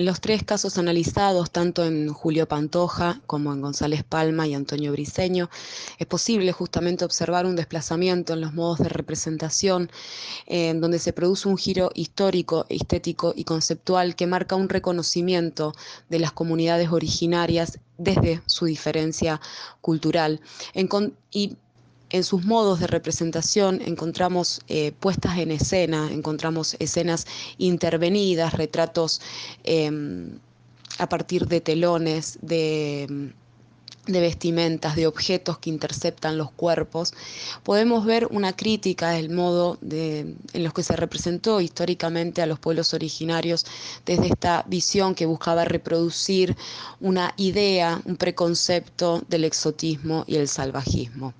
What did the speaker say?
En los tres casos analizados, tanto en Julio Pantoja como en González Palma y Antonio Briceño, es posible justamente observar un desplazamiento en los modos de representación, en donde se produce un giro histórico, estético y conceptual que marca un reconocimiento de las comunidades originarias desde su diferencia cultural. En en sus modos de representación encontramos eh, puestas en escena, encontramos escenas intervenidas, retratos eh, a partir de telones, de, vestimentas, de objetos que interceptan los cuerpos, podemos ver una crítica del modo en los que se representó históricamente a los pueblos originarios desde esta visión que buscaba reproducir una idea, un preconcepto del exotismo y el salvajismo.